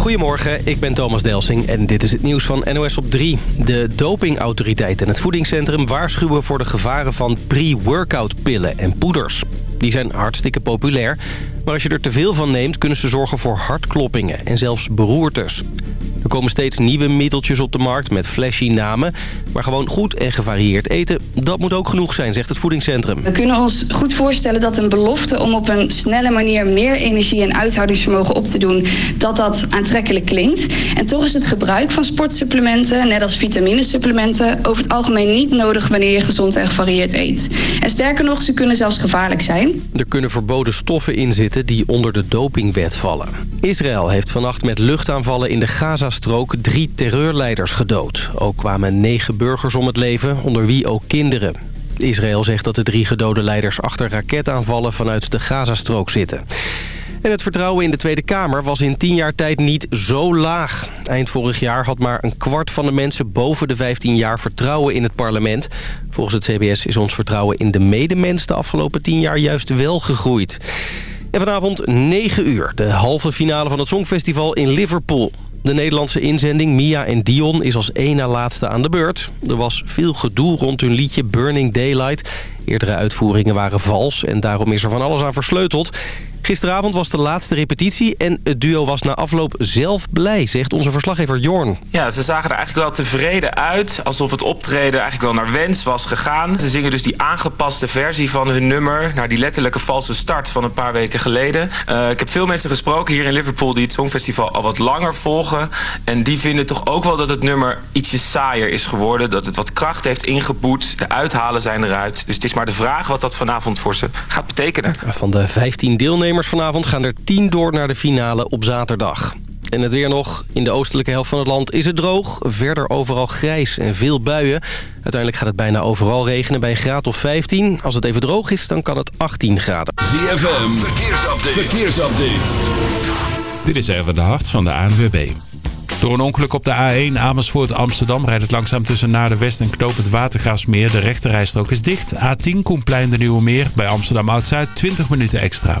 Goedemorgen, ik ben Thomas Delsing en dit is het nieuws van NOS op 3. De dopingautoriteit en het voedingscentrum waarschuwen voor de gevaren van pre-workout pillen en poeders. Die zijn hartstikke populair, maar als je er te veel van neemt... kunnen ze zorgen voor hartkloppingen en zelfs beroertes. Er komen steeds nieuwe middeltjes op de markt met flashy namen. Maar gewoon goed en gevarieerd eten, dat moet ook genoeg zijn, zegt het voedingscentrum. We kunnen ons goed voorstellen dat een belofte om op een snelle manier meer energie en uithoudingsvermogen op te doen, dat dat aantrekkelijk klinkt. En toch is het gebruik van sportsupplementen, net als vitaminesupplementen, over het algemeen niet nodig wanneer je gezond en gevarieerd eet. En sterker nog, ze kunnen zelfs gevaarlijk zijn. Er kunnen verboden stoffen in zitten die onder de dopingwet vallen. Israël heeft vannacht met luchtaanvallen in de Gazastrook drie terreurleiders gedood. Ook kwamen negen burgers om het leven, onder wie ook kinderen. Israël zegt dat de drie gedode leiders achter raketaanvallen vanuit de Gazastrook zitten. En het vertrouwen in de Tweede Kamer was in tien jaar tijd niet zo laag. Eind vorig jaar had maar een kwart van de mensen boven de 15 jaar vertrouwen in het parlement. Volgens het CBS is ons vertrouwen in de medemens de afgelopen tien jaar juist wel gegroeid. En vanavond 9 uur, de halve finale van het Songfestival in Liverpool. De Nederlandse inzending Mia en Dion is als één na laatste aan de beurt. Er was veel gedoe rond hun liedje Burning Daylight. Eerdere uitvoeringen waren vals en daarom is er van alles aan versleuteld. Gisteravond was de laatste repetitie en het duo was na afloop zelf blij, zegt onze verslaggever Jorn. Ja, ze zagen er eigenlijk wel tevreden uit. Alsof het optreden eigenlijk wel naar wens was gegaan. Ze zingen dus die aangepaste versie van hun nummer... naar die letterlijke valse start van een paar weken geleden. Uh, ik heb veel mensen gesproken hier in Liverpool... die het Songfestival al wat langer volgen. En die vinden toch ook wel dat het nummer ietsje saaier is geworden. Dat het wat kracht heeft ingeboet. De uithalen zijn eruit. Dus het is maar de vraag wat dat vanavond voor ze gaat betekenen. Van de 15 deelnemers vanavond gaan er 10 door naar de finale op zaterdag. En het weer nog. In de oostelijke helft van het land is het droog. Verder overal grijs en veel buien. Uiteindelijk gaat het bijna overal regenen bij een graad of 15. Als het even droog is, dan kan het 18 graden. ZFM, verkeersupdate. verkeersupdate. Dit is even de hart van de ANWB. Door een ongeluk op de A1 Amersfoort-Amsterdam rijdt het langzaam tussen naar de West en Knoop het Watergaasmeer. De rechterrijstrook is dicht. A10 Koenplein de Nieuwe Meer bij Amsterdam Oud-Zuid 20 minuten extra.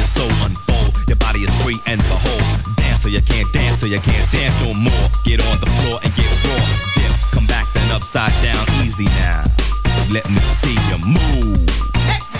your soul unfold. Your body is free and behold. Dance or you can't dance or you can't dance no more. Get on the floor and get raw. Dip, come back then upside down, easy now. Let me see you move.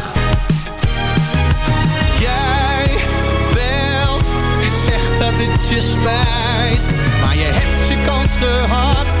je maar je hebt je kans te hard.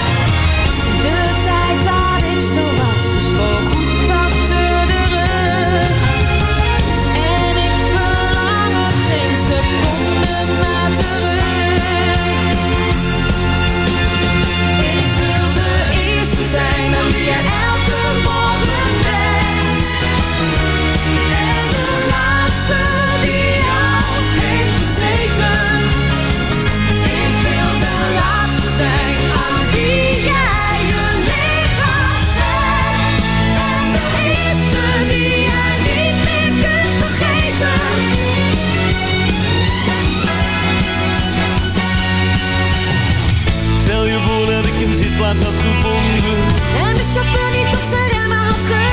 Die je elke morgen neemt en de laatste die jou heeft gezeten. Ik wil de laatste zijn aan wie jij je lichaam gaf en de eerste die je niet meer kunt vergeten. Stel je voor dat ik een zitplaats had gevonden. chauffeur niet op zijn remmen had gereden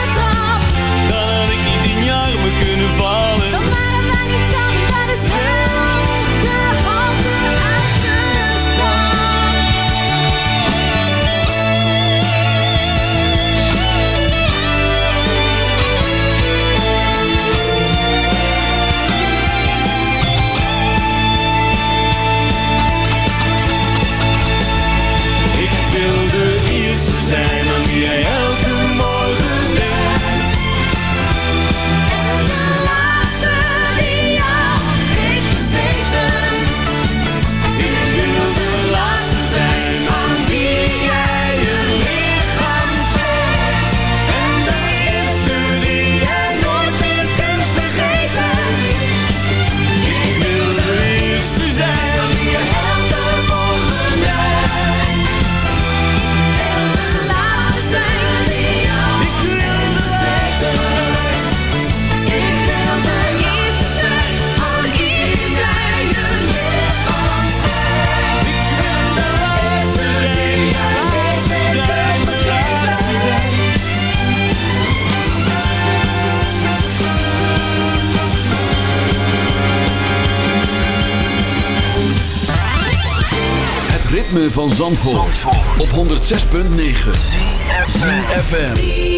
106.9 FM.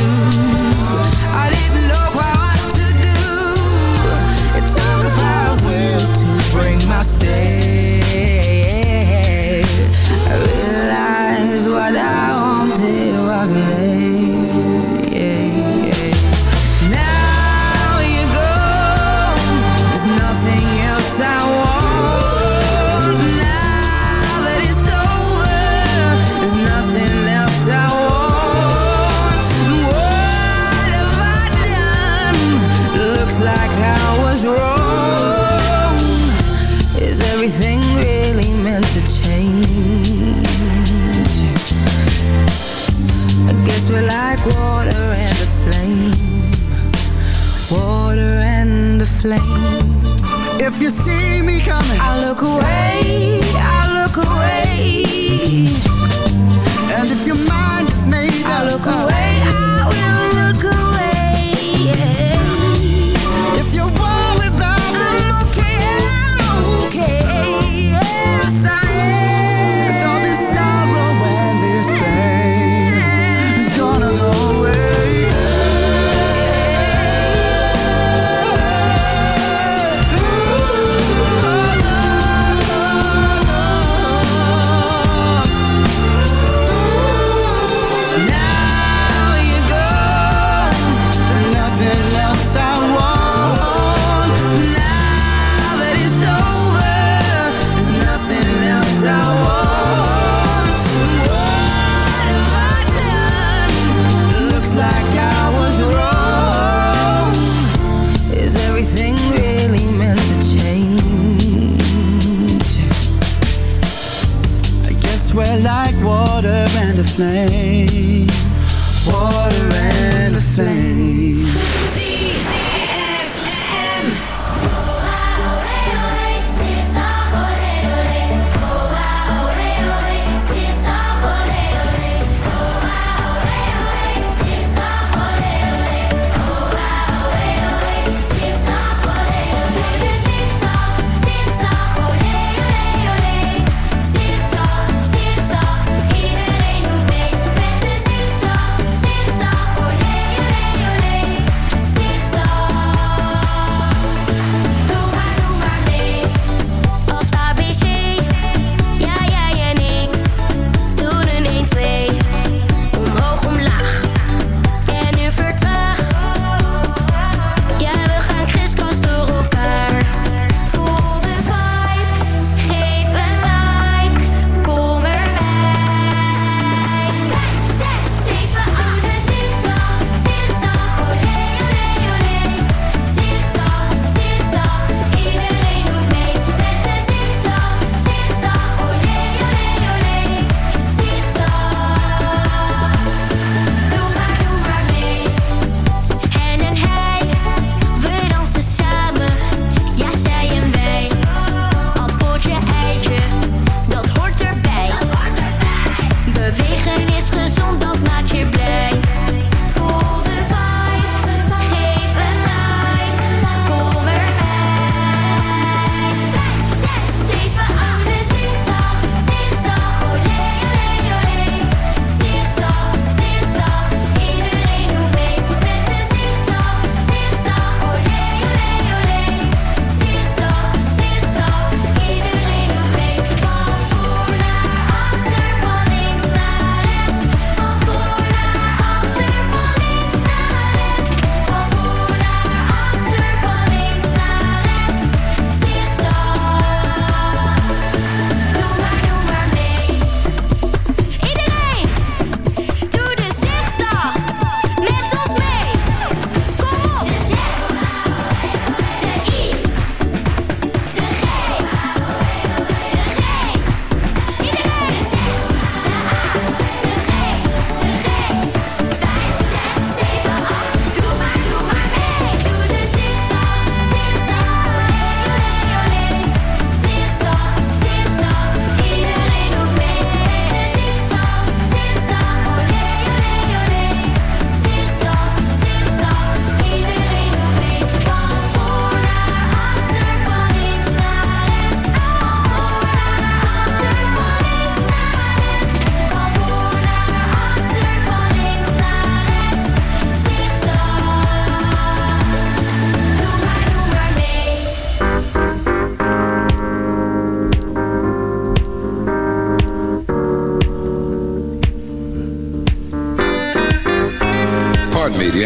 bring my stay. flame. If you see me coming I look away, I look away. And if your mind is made I look away.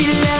be loved